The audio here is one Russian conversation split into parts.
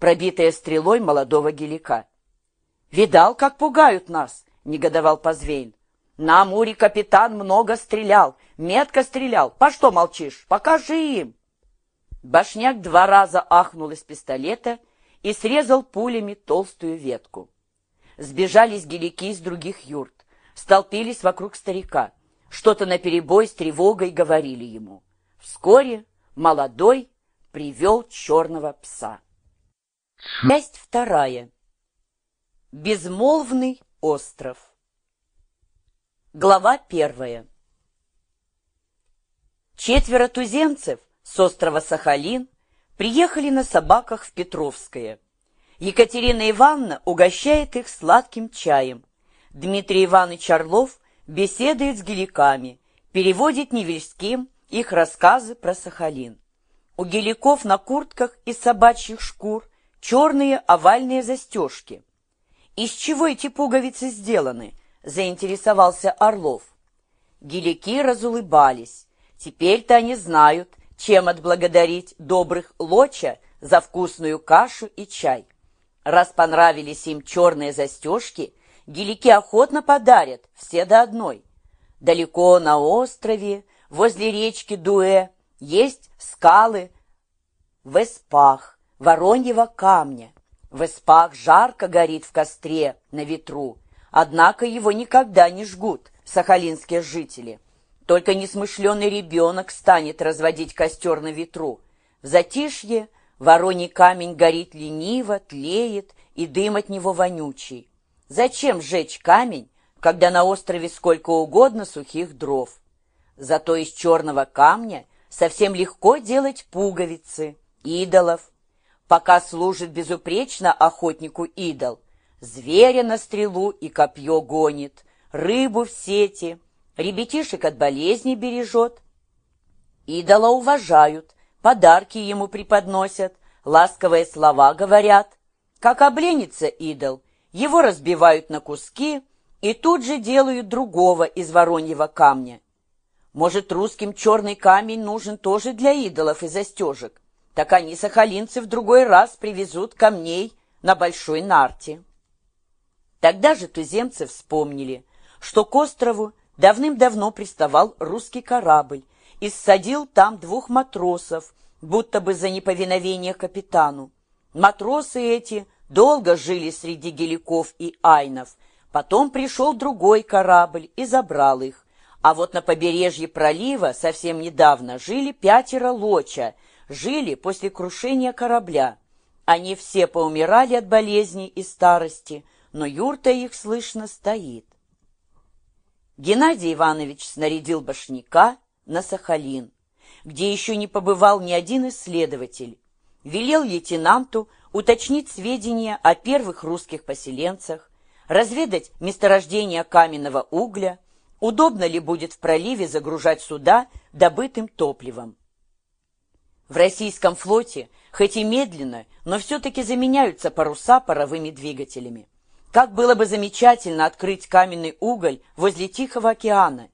пробитая стрелой молодого гелика. «Видал, как пугают нас?» — негодовал Позвейн. «На Амуре капитан много стрелял, метко стрелял. По что молчишь? Покажи им!» Башняк два раза ахнул из пистолета и срезал пулями толстую ветку. Сбежались гелики из других юрт, столпились вокруг старика. Что-то наперебой с тревогой говорили ему. Вскоре молодой привел черного пса. Часть вторая. Безмолвный остров. Глава первая. Четверо туземцев с острова Сахалин приехали на собаках в Петровское. Екатерина Ивановна угощает их сладким чаем. Дмитрий Иванович Орлов беседует с геликами, переводит Невельским их рассказы про Сахалин. У геликов на куртках из собачьих шкур черные овальные застежки – «Из чего эти пуговицы сделаны?» — заинтересовался Орлов. Гелики разулыбались. Теперь-то они знают, чем отблагодарить добрых лоча за вкусную кашу и чай. Раз понравились им черные застежки, гелики охотно подарят, все до одной. Далеко на острове, возле речки Дуэ, есть скалы в эспах, вороньего камня. В испах жарко горит в костре на ветру, однако его никогда не жгут сахалинские жители. Только несмышленый ребенок станет разводить костер на ветру. В затишье вороний камень горит лениво, тлеет, и дым от него вонючий. Зачем сжечь камень, когда на острове сколько угодно сухих дров? Зато из черного камня совсем легко делать пуговицы, идолов, пока служит безупречно охотнику идол. Зверя на стрелу и копье гонит, рыбу в сети, ребятишек от болезней бережет. Идола уважают, подарки ему преподносят, ласковые слова говорят. Как обленится идол, его разбивают на куски и тут же делают другого из вороньего камня. Может, русским черный камень нужен тоже для идолов и застежек так они, сахалинцы, в другой раз привезут камней на большой нарте. Тогда же туземцы вспомнили, что к острову давным-давно приставал русский корабль и ссадил там двух матросов, будто бы за неповиновение капитану. Матросы эти долго жили среди геликов и айнов, потом пришел другой корабль и забрал их. А вот на побережье пролива совсем недавно жили пятеро лоча – жили после крушения корабля. Они все поумирали от болезней и старости, но юрта их слышно стоит. Геннадий Иванович снарядил башняка на Сахалин, где еще не побывал ни один исследователь. Велел лейтенанту уточнить сведения о первых русских поселенцах, разведать месторождение каменного угля, удобно ли будет в проливе загружать суда добытым топливом. В российском флоте, хоть и медленно, но все-таки заменяются паруса паровыми двигателями. Как было бы замечательно открыть каменный уголь возле Тихого океана.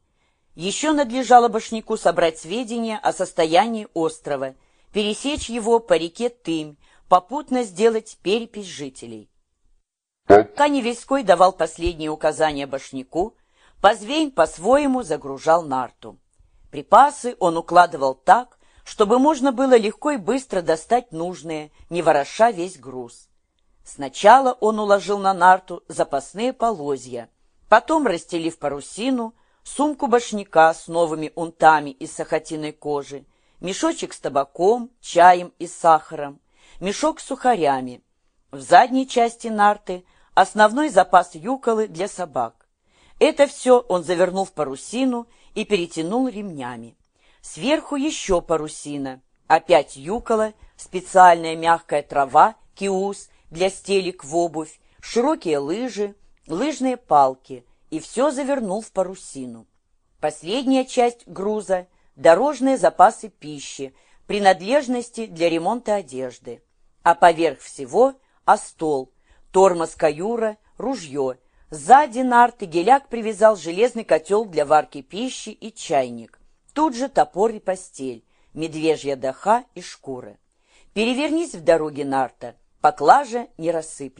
Еще надлежало башняку собрать сведения о состоянии острова, пересечь его по реке Тымь, попутно сделать перепись жителей. Пока Невельской давал последние указания башняку, Позвейн по-своему загружал нарту. Припасы он укладывал так, чтобы можно было легко и быстро достать нужное, не вороша весь груз. Сначала он уложил на нарту запасные полозья, потом, расстелив парусину, сумку башняка с новыми унтами из сахатиной кожи, мешочек с табаком, чаем и сахаром, мешок с сухарями. В задней части нарты основной запас юколы для собак. Это все он завернул в парусину и перетянул ремнями. Сверху еще парусина, опять юкола, специальная мягкая трава, киус для стелек в обувь, широкие лыжи, лыжные палки, и все завернул в парусину. Последняя часть груза – дорожные запасы пищи, принадлежности для ремонта одежды. А поверх всего – остол, тормоз каюра, ружье. Сзади нарты геляк привязал железный котел для варки пищи и чайник. Тут же топор и постель, медвежья даха и шкуры. Перевернись в дороге нарта, поклажа не рассыплется.